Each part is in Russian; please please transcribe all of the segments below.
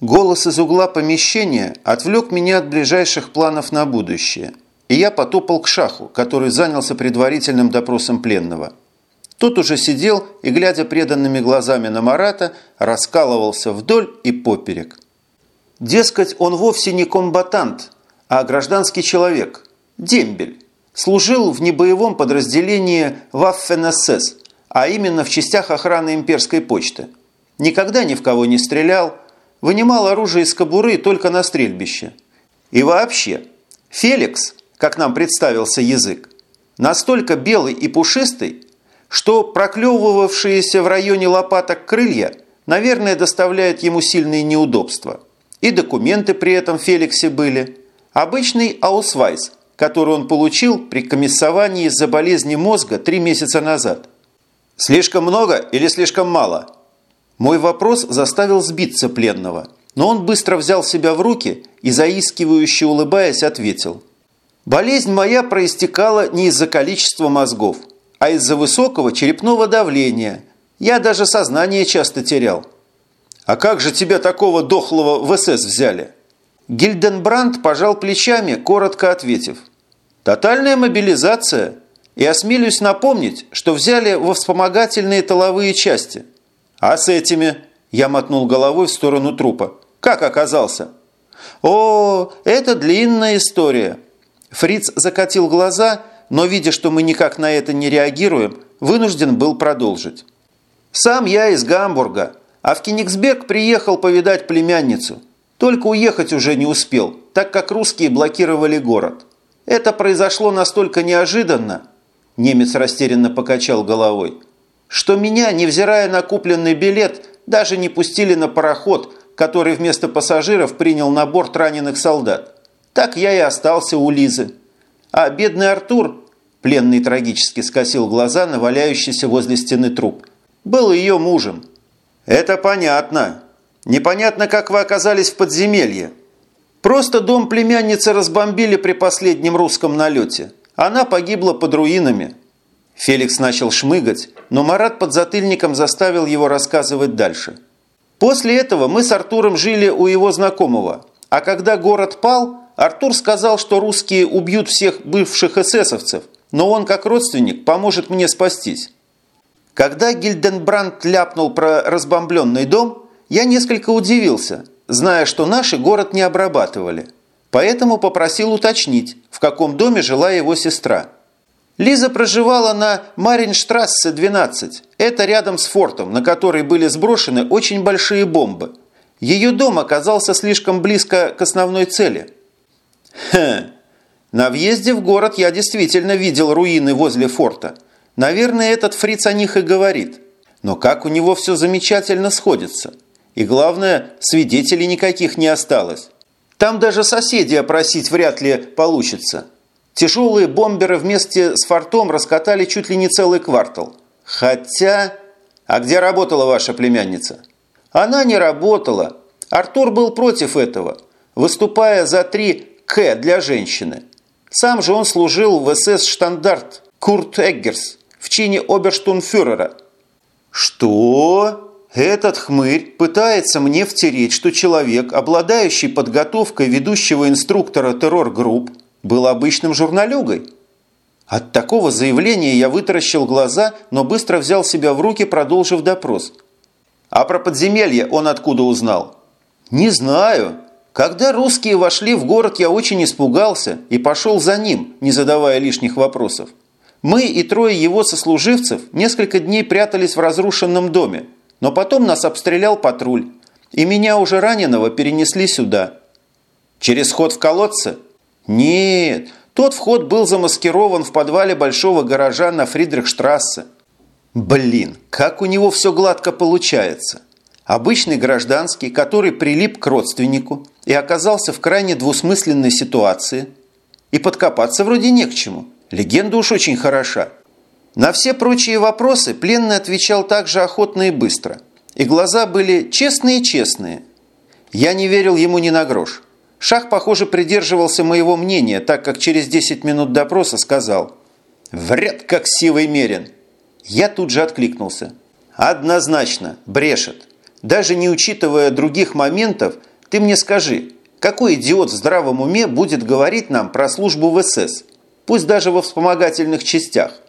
Голос из угла помещения отвлек меня от ближайших планов на будущее, и я потопал к шаху, который занялся предварительным допросом пленного. Тот уже сидел и, глядя преданными глазами на Марата, раскалывался вдоль и поперек. Дескать, он вовсе не комбатант, а гражданский человек, дембель. Служил в небоевом подразделении Waffen-СС, а именно в частях охраны имперской почты. Никогда ни в кого не стрелял, вынимал оружие из кобуры только на стрельбище. И вообще, Феликс, как нам представился язык, настолько белый и пушистый, что проклевывавшиеся в районе лопаток крылья, наверное, доставляют ему сильные неудобства. И документы при этом Феликсе были. Обычный аусвайс, который он получил при комиссовании из-за болезни мозга три месяца назад. «Слишком много или слишком мало?» Мой вопрос заставил сбиться пленного, но он быстро взял себя в руки и, заискивающе улыбаясь, ответил. «Болезнь моя проистекала не из-за количества мозгов, а из-за высокого черепного давления. Я даже сознание часто терял». «А как же тебя такого дохлого в СС взяли?» Гильденбранд пожал плечами, коротко ответив. «Тотальная мобилизация. И осмелюсь напомнить, что взяли во вспомогательные тыловые части». «А с этими?» – я мотнул головой в сторону трупа. «Как оказался?» «О, это длинная история». Фриц закатил глаза, но, видя, что мы никак на это не реагируем, вынужден был продолжить. «Сам я из Гамбурга, а в Кенигсберг приехал повидать племянницу. Только уехать уже не успел, так как русские блокировали город. Это произошло настолько неожиданно». Немец растерянно покачал головой – что меня, невзирая на купленный билет, даже не пустили на пароход, который вместо пассажиров принял на борт раненых солдат. Так я и остался у Лизы. А бедный Артур, пленный трагически скосил глаза на валяющийся возле стены труп, был ее мужем. «Это понятно. Непонятно, как вы оказались в подземелье. Просто дом племянницы разбомбили при последнем русском налете. Она погибла под руинами». Феликс начал шмыгать, но Марат под затыльником заставил его рассказывать дальше. После этого мы с Артуром жили у его знакомого, а когда город пал, Артур сказал, что русские убьют всех бывших эсэсовцев, но он, как родственник, поможет мне спастись. Когда Гильденбранд ляпнул про разбомбленный дом, я несколько удивился, зная, что наши город не обрабатывали. Поэтому попросил уточнить, в каком доме жила его сестра – Лиза проживала на Маринштрассе 12. Это рядом с фортом, на который были сброшены очень большие бомбы. Ее дом оказался слишком близко к основной цели. Хм. На въезде в город я действительно видел руины возле форта. Наверное, этот фриц о них и говорит. Но как у него все замечательно сходится. И главное, свидетелей никаких не осталось. Там даже соседей опросить вряд ли получится. Тяжелые бомберы вместе с фортом раскатали чуть ли не целый квартал. Хотя... А где работала ваша племянница? Она не работала. Артур был против этого, выступая за три «К» для женщины. Сам же он служил в СС «Штандарт» Курт Эггерс в чине оберштунфюрера. Что? Этот хмырь пытается мне втереть, что человек, обладающий подготовкой ведущего инструктора террор-групп, был обычным журналюгой. От такого заявления я вытаращил глаза, но быстро взял себя в руки, продолжив допрос. А про подземелье он откуда узнал? Не знаю. Когда русские вошли в город, я очень испугался и пошел за ним, не задавая лишних вопросов. Мы и трое его сослуживцев несколько дней прятались в разрушенном доме, но потом нас обстрелял патруль, и меня уже раненого перенесли сюда. Через ход в колодце нет, тот вход был замаскирован в подвале большого гаража на Фридрихштрассе. Блин, как у него все гладко получается. Обычный гражданский, который прилип к родственнику и оказался в крайне двусмысленной ситуации. И подкопаться вроде не к чему. Легенда уж очень хороша. На все прочие вопросы пленный отвечал также охотно и быстро. И глаза были честные-честные. Я не верил ему ни на грош. Шах, похоже, придерживался моего мнения, так как через 10 минут допроса сказал «Вряд как сивый мерен». Я тут же откликнулся. «Однозначно, брешет. Даже не учитывая других моментов, ты мне скажи, какой идиот в здравом уме будет говорить нам про службу в СС, пусть даже во вспомогательных частях?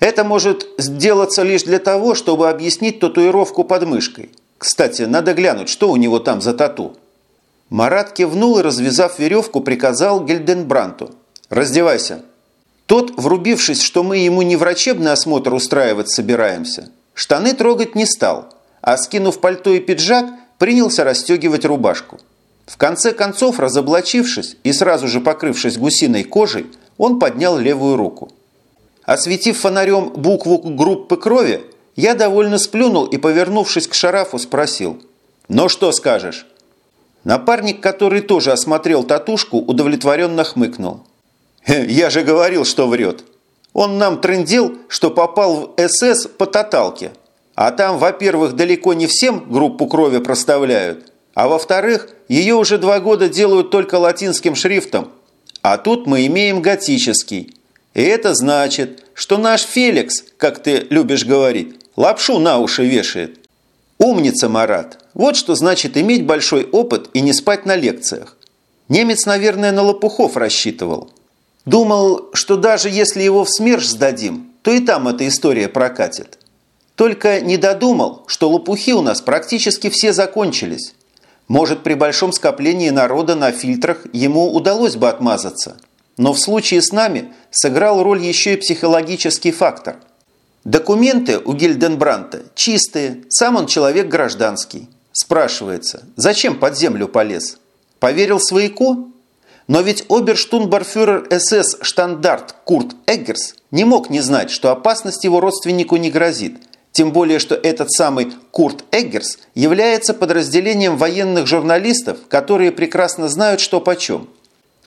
Это может сделаться лишь для того, чтобы объяснить татуировку под мышкой. Кстати, надо глянуть, что у него там за тату. Марат кивнул и, развязав веревку, приказал Гельденбранту. «Раздевайся». Тот, врубившись, что мы ему не врачебный осмотр устраивать собираемся, штаны трогать не стал, а, скинув пальто и пиджак, принялся расстегивать рубашку. В конце концов, разоблачившись и сразу же покрывшись гусиной кожей, он поднял левую руку. Осветив фонарем букву группы крови, я довольно сплюнул и, повернувшись к Шарафу, спросил. «Ну что скажешь?» Напарник, который тоже осмотрел татушку, удовлетворенно хмыкнул. «Я же говорил, что врет. Он нам трындел, что попал в СС по тоталке. А там, во-первых, далеко не всем группу крови проставляют, а во-вторых, ее уже два года делают только латинским шрифтом. А тут мы имеем готический. И это значит, что наш Феликс, как ты любишь говорить, лапшу на уши вешает. Умница, Марат. Вот что значит иметь большой опыт и не спать на лекциях. Немец, наверное, на лопухов рассчитывал. Думал, что даже если его в СМЕРШ сдадим, то и там эта история прокатит. Только не додумал, что лопухи у нас практически все закончились. Может, при большом скоплении народа на фильтрах ему удалось бы отмазаться. Но в случае с нами сыграл роль еще и психологический фактор. Документы у Гильденбранта чистые, сам он человек гражданский. Спрашивается, зачем под землю полез? Поверил свояку? Но ведь оберштунбарфюрер СС штандарт Курт Эггерс не мог не знать, что опасность его родственнику не грозит – тем более, что этот самый Курт Эггерс является подразделением военных журналистов, которые прекрасно знают, что почем.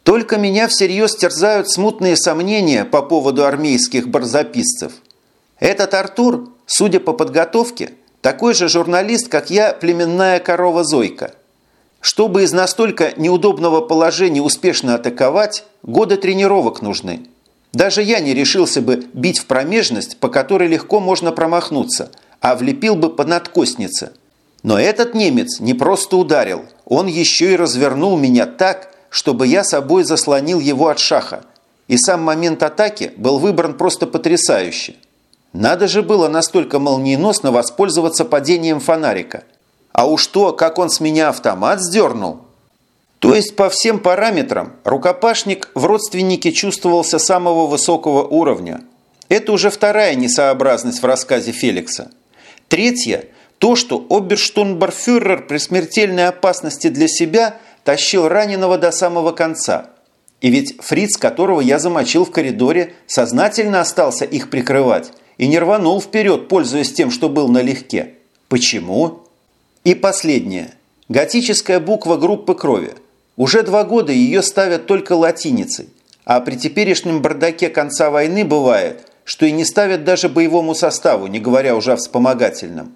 Только меня всерьез терзают смутные сомнения по поводу армейских барзаписцев. Этот Артур, судя по подготовке, такой же журналист, как я, племенная корова Зойка. Чтобы из настолько неудобного положения успешно атаковать, годы тренировок нужны. Даже я не решился бы бить в промежность, по которой легко можно промахнуться, а влепил бы по надкоснице. Но этот немец не просто ударил, он еще и развернул меня так, чтобы я собой заслонил его от шаха. И сам момент атаки был выбран просто потрясающе. Надо же было настолько молниеносно воспользоваться падением фонарика. А уж то, как он с меня автомат сдернул, то есть по всем параметрам рукопашник в родственнике чувствовался самого высокого уровня. Это уже вторая несообразность в рассказе Феликса. Третья – то, что оберштунбарфюрер при смертельной опасности для себя тащил раненого до самого конца. И ведь фриц, которого я замочил в коридоре, сознательно остался их прикрывать и не рванул вперед, пользуясь тем, что был налегке. Почему? И последнее. Готическая буква группы крови – уже два года ее ставят только латиницей, а при теперешнем бардаке конца войны бывает, что и не ставят даже боевому составу, не говоря уже о вспомогательном.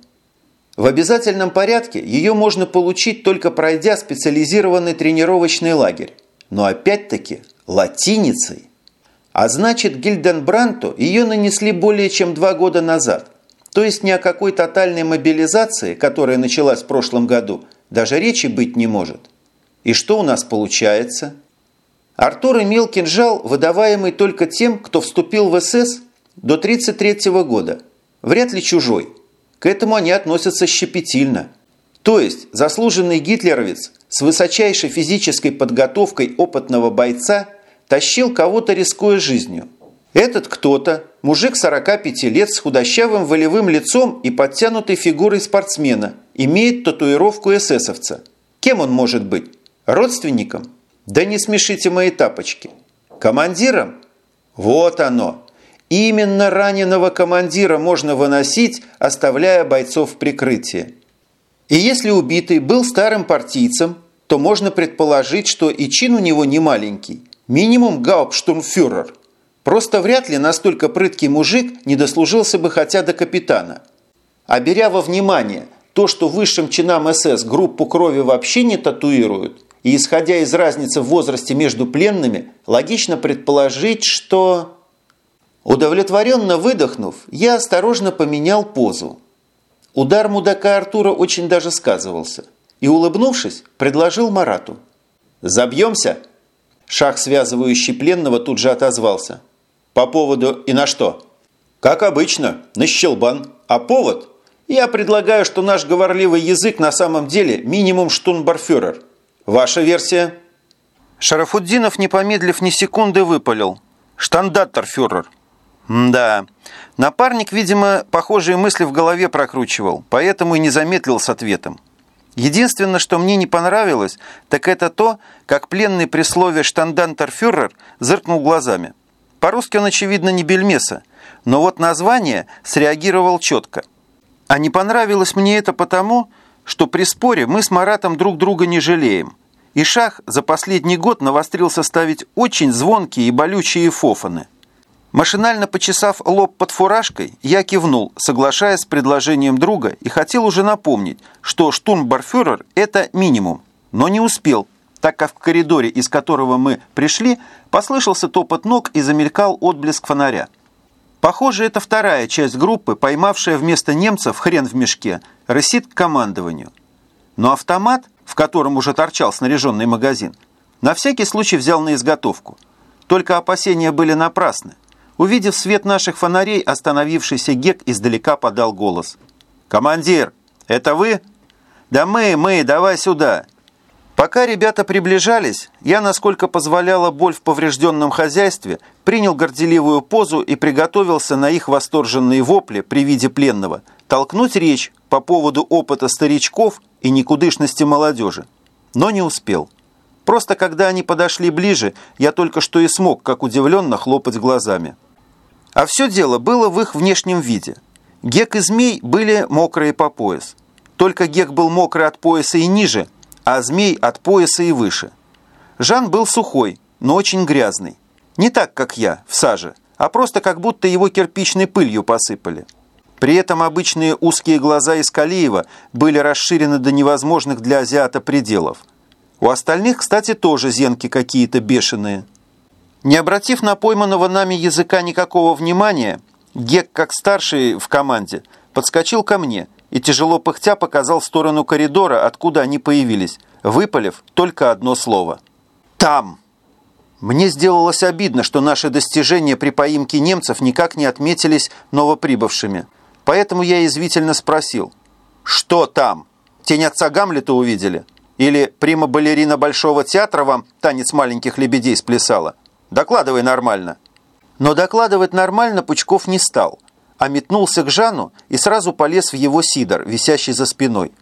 В обязательном порядке ее можно получить только пройдя специализированный тренировочный лагерь, но опять-таки латиницей. А значит, Гильденбранту ее нанесли более чем два года назад. То есть ни о какой тотальной мобилизации, которая началась в прошлом году, даже речи быть не может. И что у нас получается? Артур имел кинжал, выдаваемый только тем, кто вступил в СС до 1933 года. Вряд ли чужой. К этому они относятся щепетильно. То есть заслуженный гитлеровец с высочайшей физической подготовкой опытного бойца тащил кого-то, рискуя жизнью. Этот кто-то – мужик 45 лет с худощавым волевым лицом и подтянутой фигурой спортсмена, имеет татуировку эсэсовца. Кем он может быть? Родственникам? Да не смешите мои тапочки. Командирам? Вот оно. Именно раненого командира можно выносить, оставляя бойцов в прикрытии. И если убитый был старым партийцем, то можно предположить, что и чин у него не маленький. Минимум гауптштурмфюрер. Просто вряд ли настолько прыткий мужик не дослужился бы хотя до капитана. А беря во внимание то, что высшим чинам СС группу крови вообще не татуируют – и исходя из разницы в возрасте между пленными, логично предположить, что... Удовлетворенно выдохнув, я осторожно поменял позу. Удар мудака Артура очень даже сказывался. И, улыбнувшись, предложил Марату. «Забьемся?» Шах, связывающий пленного, тут же отозвался. «По поводу и на что?» «Как обычно, на щелбан. А повод? Я предлагаю, что наш говорливый язык на самом деле минимум штунбарфюрер. Ваша версия?» Шарафуддинов, не помедлив ни секунды, выпалил. «Штандарттерфюрер». Да, напарник, видимо, похожие мысли в голове прокручивал, поэтому и не замедлил с ответом. Единственное, что мне не понравилось, так это то, как пленный при слове «штандантерфюрер» зыркнул глазами. По-русски он, очевидно, не бельмеса, но вот название среагировал четко. А не понравилось мне это потому, что при споре мы с Маратом друг друга не жалеем. И Шах за последний год навострился ставить очень звонкие и болючие фофаны – Машинально почесав лоб под фуражкой, я кивнул, соглашаясь с предложением друга и хотел уже напомнить, что штурмбарфюрер – это минимум, но не успел, так как в коридоре, из которого мы пришли, послышался топот ног и замелькал отблеск фонаря. Похоже, это вторая часть группы, поймавшая вместо немцев хрен в мешке, рысит к командованию. Но автомат, в котором уже торчал снаряженный магазин, на всякий случай взял на изготовку. Только опасения были напрасны. Увидев свет наших фонарей, остановившийся Гек издалека подал голос. «Командир, это вы?» «Да мы, мы, давай сюда!» Пока ребята приближались, я, насколько позволяла боль в поврежденном хозяйстве, принял горделивую позу и приготовился на их восторженные вопли при виде пленного толкнуть речь по поводу опыта старичков и никудышности молодежи. Но не успел. Просто когда они подошли ближе, я только что и смог, как удивленно, хлопать глазами. А все дело было в их внешнем виде. Гек и змей были мокрые по пояс. Только Гек был мокрый от пояса и ниже, а змей от пояса и выше. Жан был сухой, но очень грязный. Не так, как я, в саже, а просто как будто его кирпичной пылью посыпали. При этом обычные узкие глаза Искалиева были расширены до невозможных для азиата пределов. У остальных, кстати, тоже зенки какие-то бешеные – не обратив на пойманного нами языка никакого внимания, Гек, как старший в команде, подскочил ко мне и, тяжело пыхтя, показал сторону коридора, откуда они появились, выпалив только одно слово. «Там!» Мне сделалось обидно, что наши достижения при поимке немцев никак не отметились новоприбывшими. Поэтому я извительно спросил, «Что там? Тень отца Гамлета увидели? Или прима-балерина Большого театра вам танец маленьких лебедей сплясала?» Докладывай нормально». Но докладывать нормально Пучков не стал, а метнулся к Жану и сразу полез в его сидор, висящий за спиной.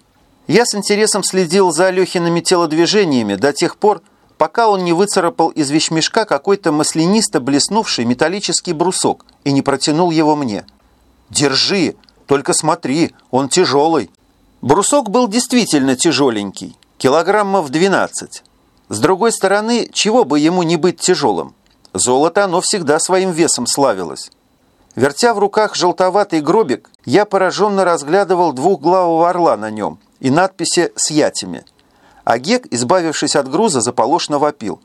Я с интересом следил за Алехиными телодвижениями до тех пор, пока он не выцарапал из вещмешка какой-то маслянисто блеснувший металлический брусок и не протянул его мне. «Держи, только смотри, он тяжелый». Брусок был действительно тяжеленький, килограммов 12. С другой стороны, чего бы ему не быть тяжелым? Золото оно всегда своим весом славилось. Вертя в руках желтоватый гробик, я пораженно разглядывал двухглавого орла на нем и надписи с ятями. А Гек, избавившись от груза, заполошно вопил.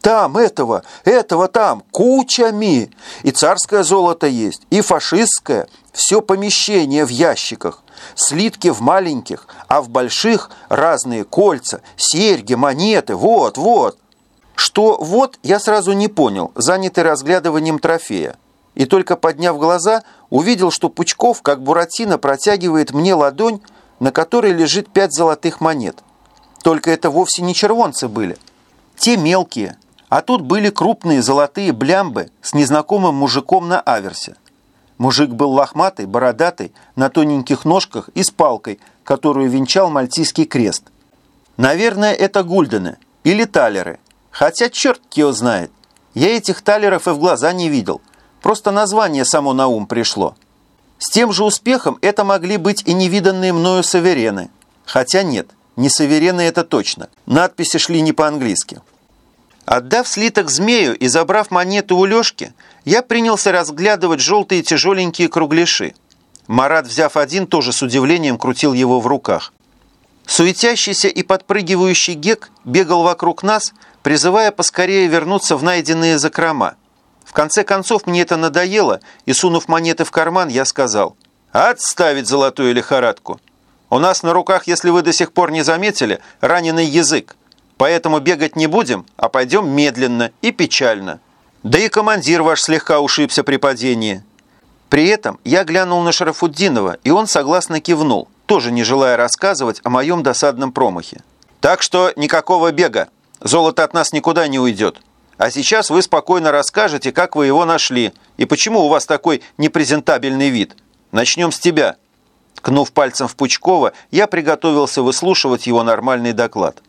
«Там этого, этого там, кучами! И царское золото есть, и фашистское, все помещение в ящиках, слитки в маленьких, а в больших разные кольца, серьги, монеты, вот, вот!» Что вот, я сразу не понял, занятый разглядыванием трофея. И только подняв глаза, увидел, что Пучков, как Буратино, протягивает мне ладонь, на которой лежит пять золотых монет. Только это вовсе не червонцы были. Те мелкие, а тут были крупные золотые блямбы с незнакомым мужиком на аверсе. Мужик был лохматый, бородатый, на тоненьких ножках и с палкой, которую венчал мальтийский крест. Наверное, это гульдены или талеры, Хотя черт его знает. Я этих талеров и в глаза не видел. Просто название само на ум пришло. С тем же успехом это могли быть и невиданные мною саверены. Хотя нет, не саверены это точно. Надписи шли не по-английски. Отдав слиток змею и забрав монету у Лешки, я принялся разглядывать желтые тяжеленькие кругляши. Марат, взяв один, тоже с удивлением крутил его в руках. Суетящийся и подпрыгивающий гек бегал вокруг нас, призывая поскорее вернуться в найденные закрома. В конце концов мне это надоело, и, сунув монеты в карман, я сказал, Отставить золотую лихорадку. У нас на руках, если вы до сих пор не заметили, раненый язык. Поэтому бегать не будем, а пойдем медленно и печально. Да и командир ваш слегка ушибся при падении. При этом я глянул на Шарафуддинова, и он согласно кивнул, тоже не желая рассказывать о моем досадном промахе. Так что никакого бега. Золото от нас никуда не уйдет. А сейчас вы спокойно расскажете, как вы его нашли и почему у вас такой непрезентабельный вид. Начнем с тебя». Ткнув пальцем в Пучкова, я приготовился выслушивать его нормальный доклад.